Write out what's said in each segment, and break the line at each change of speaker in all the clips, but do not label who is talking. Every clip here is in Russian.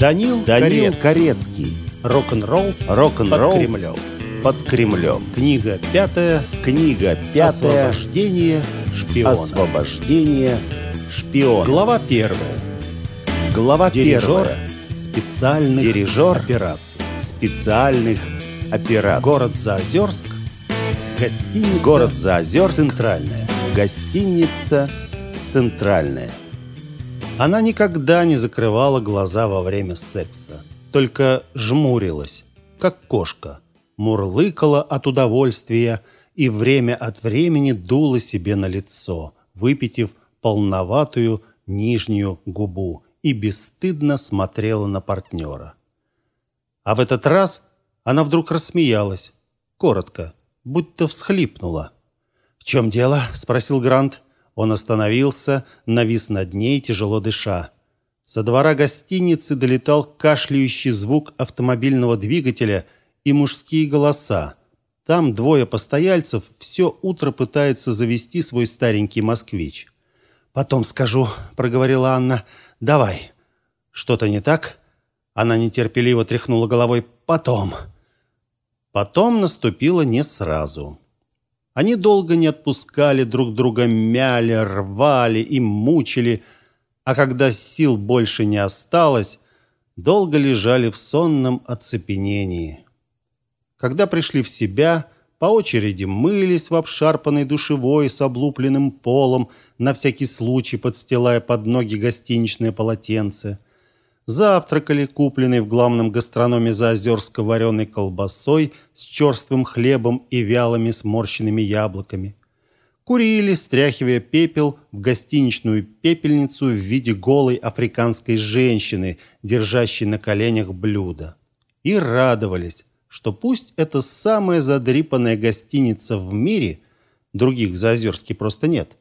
Данил,
Данил
Корец.
Корецкий.
Рок-н-ролл
Рок-н-ролл
под Кремлем.
под Кремлем.
Книга пятая.
Книга пятая.
Освобождение шпиона.
Освобождение шпиона.
Глава первая.
Глава
Дирижер
первая.
специальных
Дирижер
операций.
специальных операций.
Город Заозерск. Гостиница.
Город Заозерск.
Центральная.
Гостиница Центральная.
Она никогда не закрывала глаза во время секса, только жмурилась, как кошка, мурлыкала от удовольствия и время от времени дула себе на лицо, выпитив полноватую нижнюю губу и бесстыдно смотрела на партнера. А в этот раз она вдруг рассмеялась, коротко, будто всхлипнула. «В чем дело?» – спросил Грант. Он остановился, навис над ней, тяжело дыша. Со двора гостиницы долетал кашляющий звук автомобильного двигателя и мужские голоса. Там двое постояльцев все утро пытаются завести свой старенький москвич. «Потом скажу», — проговорила Анна. «Давай». «Что-то не так?» Она нетерпеливо тряхнула головой. «Потом». Потом наступило не сразу. Они долго не отпускали друг друга, мяли, рвали и мучили, а когда сил больше не осталось, долго лежали в сонном оцепенении. Когда пришли в себя, по очереди мылись в обшарпанной душевой с облупленным полом, на всякий случай подстилая под ноги гостиничное полотенце. Завтракали, купленной в главном гастрономе Заозерска вареной колбасой с черствым хлебом и вялыми сморщенными яблоками. Курили, стряхивая пепел в гостиничную пепельницу в виде голой африканской женщины, держащей на коленях блюдо. И радовались, что пусть это самая задрипанная гостиница в мире, других в Заозерске просто нет,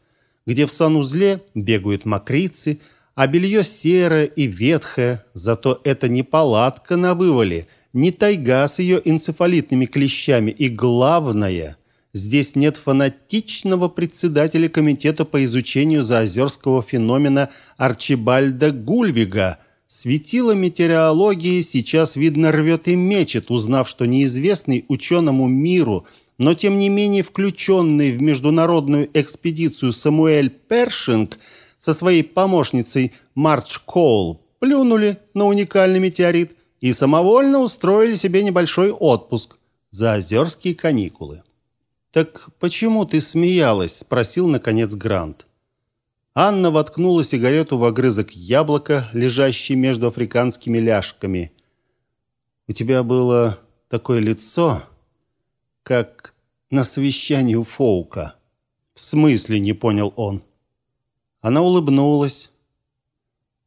где в санузле бегают мокрицы, а белье серое и ветхое, зато это не палатка на вывале, не тайга с ее энцефалитными клещами, и главное, здесь нет фанатичного председателя комитета по изучению заозерского феномена Арчибальда Гульвига. Светило метеорологии сейчас, видно, рвет и мечет, узнав, что неизвестный ученому миру, но тем не менее включенный в международную экспедицию Самуэль Першинг – со своей помощницей Мардж Коул плюнули на уникальный метеорит и самовольно устроили себе небольшой отпуск за озерские каникулы. «Так почему ты смеялась?» – спросил, наконец, Грант. Анна воткнула сигарету в огрызок яблока, лежащий между африканскими ляжками. «У тебя было такое лицо, как на совещании у Фоука». «В смысле?» – не понял он. Она улыбнулась.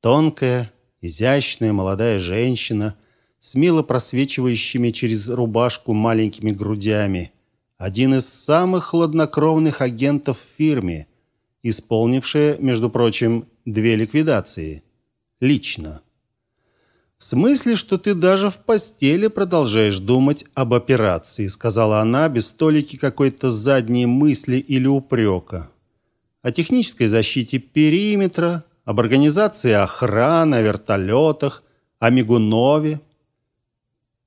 Тонкая, изящная молодая женщина с мило просвечивающими через рубашку маленькими грудями. Один из самых хладнокровных агентов в фирме, исполнившая, между прочим, две ликвидации. Лично. «В смысле, что ты даже в постели продолжаешь думать об операции», сказала она без толики какой-то задней мысли или упрека о технической защите периметра, об организации охраны, о вертолетах, о Мигунове.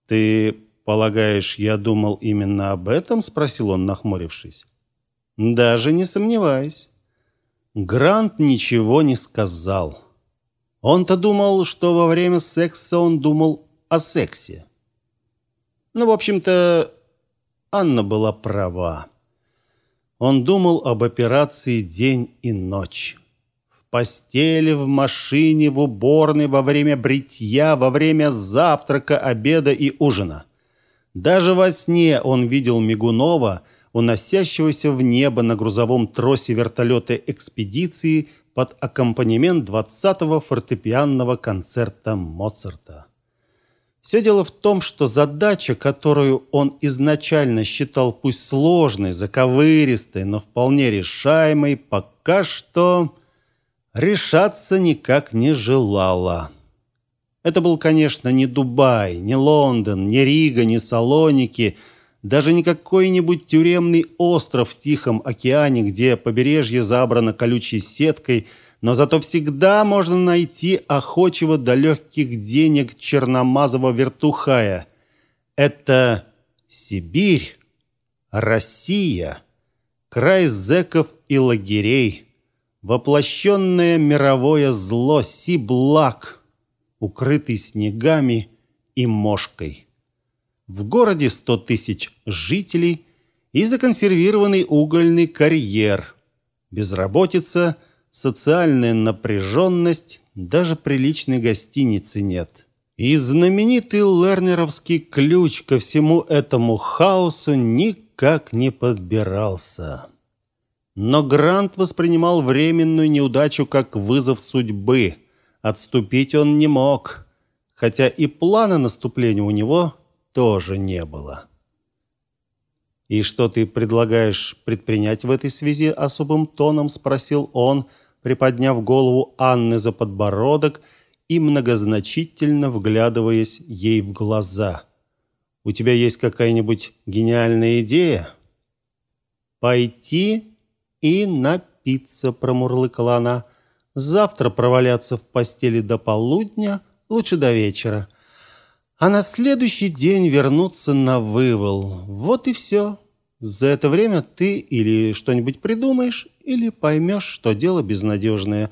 «Ты полагаешь, я думал именно об этом?» – спросил он, нахмурившись. «Даже не сомневаюсь». Грант ничего не сказал. Он-то думал, что во время секса он думал о сексе. Ну, в общем-то, Анна была права. Он думал об операции день и ночь. В постели, в машине, в уборной, во время бритья, во время завтрака, обеда и ужина. Даже во сне он видел Мигунова, уносящегося в небо на грузовом тросе вертолета экспедиции под аккомпанемент 20-го фортепианного концерта Моцарта. Все дело в том, что задача, которую он изначально считал пусть сложной, заковыристой, но вполне решаемой, пока что решаться никак не желала. Это был, конечно, не Дубай, не Лондон, не Рига, не Салоники, даже не какой-нибудь тюремный остров в Тихом океане, где побережье забрано колючей сеткой, но зато всегда можно найти охочего до легких денег черномазого вертухая. Это Сибирь, Россия, край зеков и лагерей, воплощенное мировое зло Сиблак, укрытый снегами и мошкой. В городе сто тысяч жителей и законсервированный угольный карьер. Безработица, социальная напряженность, даже приличной гостиницы нет. И знаменитый лернеровский ключ ко всему этому хаосу никак не подбирался. Но Грант воспринимал временную неудачу как вызов судьбы. Отступить он не мог, хотя и плана наступления у него тоже не было. «И что ты предлагаешь предпринять в этой связи особым тоном?» – спросил он, приподняв голову Анны за подбородок и многозначительно вглядываясь ей в глаза. «У тебя есть какая-нибудь гениальная идея?» «Пойти и напиться», – промурлыкала она. «Завтра проваляться в постели до полудня, лучше до вечера а на следующий день вернуться на вывол. Вот и все. За это время ты или что-нибудь придумаешь, или поймешь, что дело безнадежное.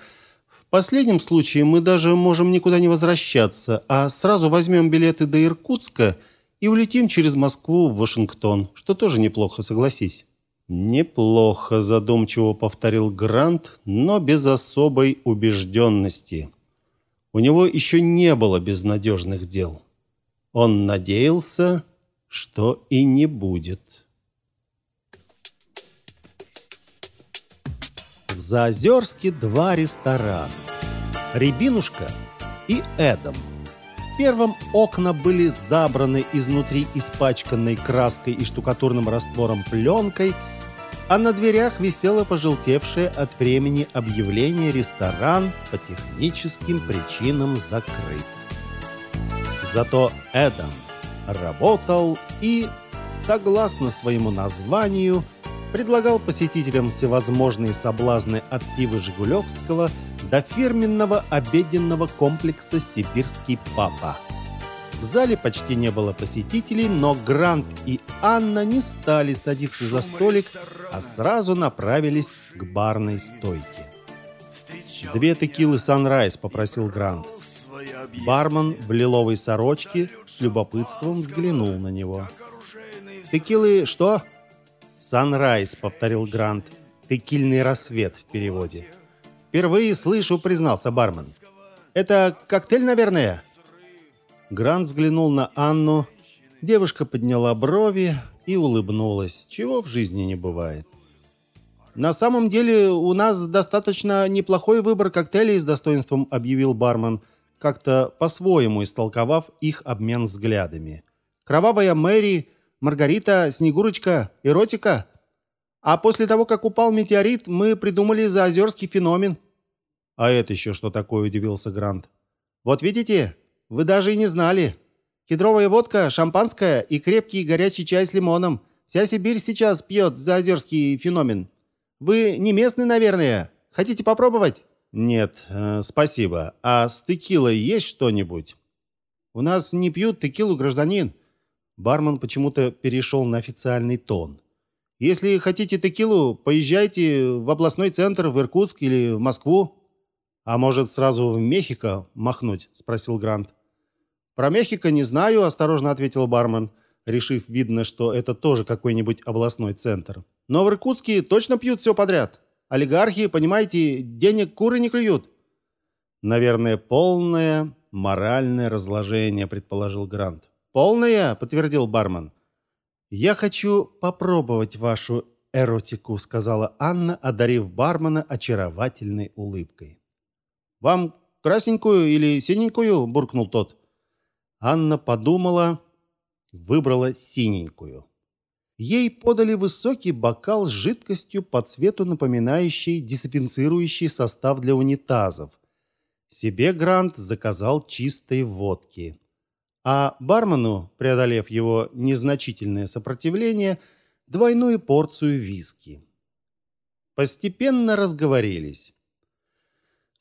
В последнем случае мы даже можем никуда не возвращаться, а сразу возьмем билеты до Иркутска и улетим через Москву в Вашингтон, что тоже неплохо, согласись. Неплохо, задумчиво повторил Грант, но без особой убежденности. У него еще не было безнадежных дел. Он надеялся, что и не будет. Заозерске два ресторана. Рябинушка и Эдом. В первом окна были забраны изнутри испачканной краской и штукатурным раствором пленкой, а на дверях висело пожелтевшее от времени объявление «Ресторан по техническим причинам закрыт». Зато Эдам работал и, согласно своему названию, предлагал посетителям всевозможные соблазны от пива Жигулевского до фирменного обеденного комплекса «Сибирский папа». В зале почти не было посетителей, но Грант и Анна не стали садиться за столик, а сразу направились к барной стойке. «Две текилы «Санрайз», — попросил Грант. Бармен в лиловой сорочке с любопытством взглянул на него. «Текилы что?» «Санрайз», — повторил Грант. «Текильный рассвет» в переводе. «Впервые слышу», — признался бармен. «Это коктейль, наверное?» Грант взглянул на Анну. Девушка подняла брови и улыбнулась, чего в жизни не бывает. «На самом деле у нас достаточно неплохой выбор коктейлей с достоинством», — объявил бармен как-то по-своему истолковав их обмен взглядами. «Кровавая Мэри, Маргарита, Снегурочка, эротика. А после того, как упал метеорит, мы придумали заозерский феномен». «А это еще что такое?» – удивился Грант. «Вот видите, вы даже и не знали. Кедровая водка, шампанское и крепкий горячий чай с лимоном. Вся Сибирь сейчас пьет заозерский феномен. Вы не местный, наверное. Хотите попробовать?» «Нет, э, спасибо. А с текилой есть что-нибудь?» «У нас не пьют текилу, гражданин». Бармен почему-то перешел на официальный тон. «Если хотите текилу, поезжайте в областной центр, в Иркутск или в Москву». «А может, сразу в Мехико махнуть?» – спросил Грант. «Про Мехико не знаю», – осторожно ответил бармен, решив, видно, что это тоже какой-нибудь областной центр. «Но в Иркутске точно пьют все подряд». Олигархи, понимаете, денег куры не клюют. Наверное, полное моральное разложение, предположил Грант. Полное, подтвердил бармен. Я хочу попробовать вашу эротику, сказала Анна, одарив бармена очаровательной улыбкой. Вам красненькую или синенькую, буркнул тот. Анна подумала, выбрала синенькую. Ей подали высокий бокал с жидкостью по цвету напоминающей дезинфицирующий состав для унитазов. Себе Грант заказал чистой водки. А бармену, преодолев его незначительное сопротивление, двойную порцию виски. Постепенно разговорились.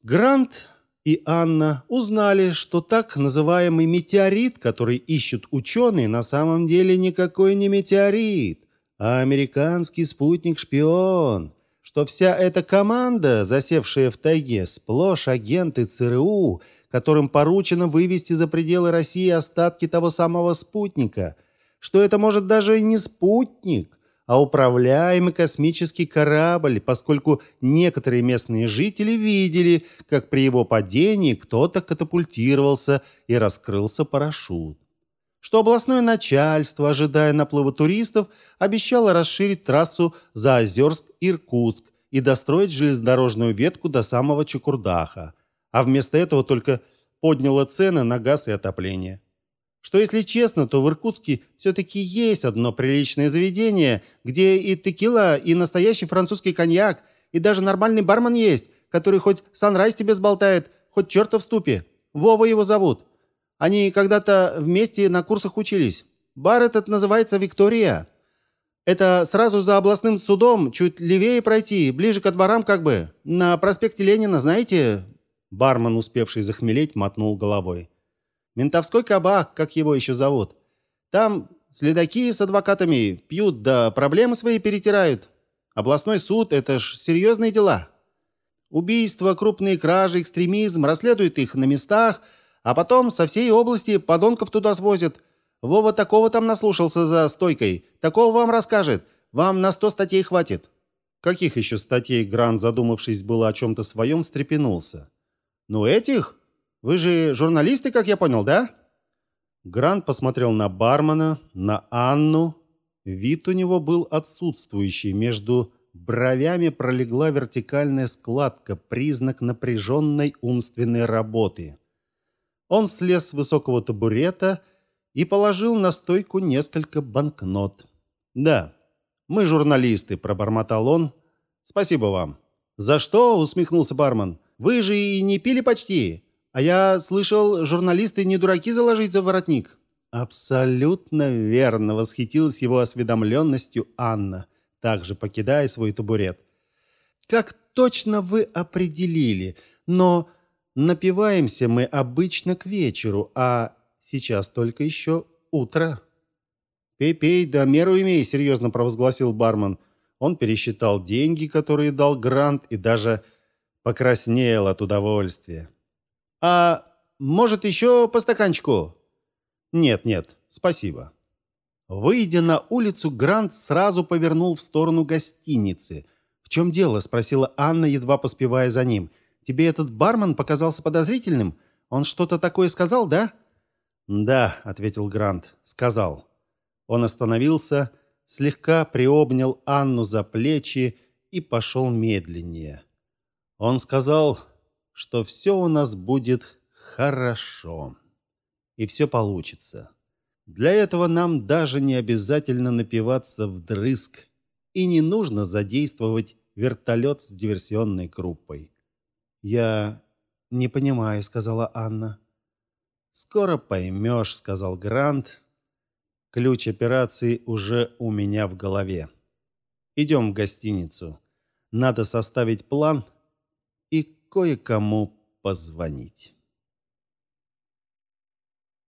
Грант и Анна узнали, что так называемый метеорит, который ищут ученые, на самом деле никакой не метеорит, а американский спутник-шпион, что вся эта команда, засевшая в тайге, сплошь агенты ЦРУ, которым поручено вывести за пределы России остатки того самого спутника, что это может даже не спутник, а управляемый космический корабль, поскольку некоторые местные жители видели, как при его падении кто-то катапультировался и раскрылся парашют. Что областное начальство, ожидая наплыва туристов, обещало расширить трассу Заозерск-Иркутск и достроить железнодорожную ветку до самого Чукурдаха, а вместо этого только подняло цены на газ и отопление. Что, если честно, то в Иркутске все-таки есть одно приличное заведение, где и текила, и настоящий французский коньяк, и даже нормальный бармен есть, который хоть санрайз тебе сболтает, хоть черта в ступе. Вова его зовут. Они когда-то вместе на курсах учились. Бар этот называется «Виктория». Это сразу за областным судом, чуть левее пройти, ближе к дворам как бы. На проспекте Ленина, знаете?» Бармен, успевший захмелеть, мотнул головой. Ментовской кабак, как его еще зовут. Там следаки с адвокатами пьют, да проблемы свои перетирают. Областной суд – это ж серьезные дела. Убийства, крупные кражи, экстремизм, расследуют их на местах, а потом со всей области подонков туда свозят. Вова такого там наслушался за стойкой. Такого вам расскажет. Вам на сто статей хватит. Каких еще статей Гран, задумавшись было о чем-то своем, встрепенулся? Ну этих? Вы же журналисты, как я понял, да? Грант посмотрел на бармена, на Анну. Вид у него был отсутствующий. Между бровями пролегла вертикальная складка, признак напряженной умственной работы. Он слез с высокого табурета и положил на стойку несколько банкнот. «Да, мы журналисты», – пробормотал он. «Спасибо вам». «За что?» – усмехнулся бармен. «Вы же и не пили почти. А я слышал, журналисты не дураки заложить за воротник. Абсолютно верно, восхитилась его осведомленностью Анна, также покидая свой табурет. Как точно вы определили, но напиваемся мы обычно к вечеру, а сейчас только еще утро. Пей-пей, да меру имей, серьезно провозгласил бармен. Он пересчитал деньги, которые дал Грант, и даже покраснел от удовольствия. А может, еще по стаканчику? Нет, нет, спасибо. Выйдя на улицу, Грант сразу повернул в сторону гостиницы. В чем дело? спросила Анна, едва поспевая за ним. Тебе этот бармен показался подозрительным? Он что-то такое сказал, да? Да, ответил Грант. Сказал. Он остановился, слегка приобнял Анну за плечи и пошел медленнее. Он сказал, что все у нас будет хорошо. И все получится. Для этого нам даже не обязательно напиваться вдрызг. И не нужно задействовать вертолет с диверсионной группой. «Я не понимаю», — сказала Анна. «Скоро поймешь», — сказал Грант. «Ключ операции уже у меня в голове. Идем в гостиницу. Надо составить план и кое-кому позвонить.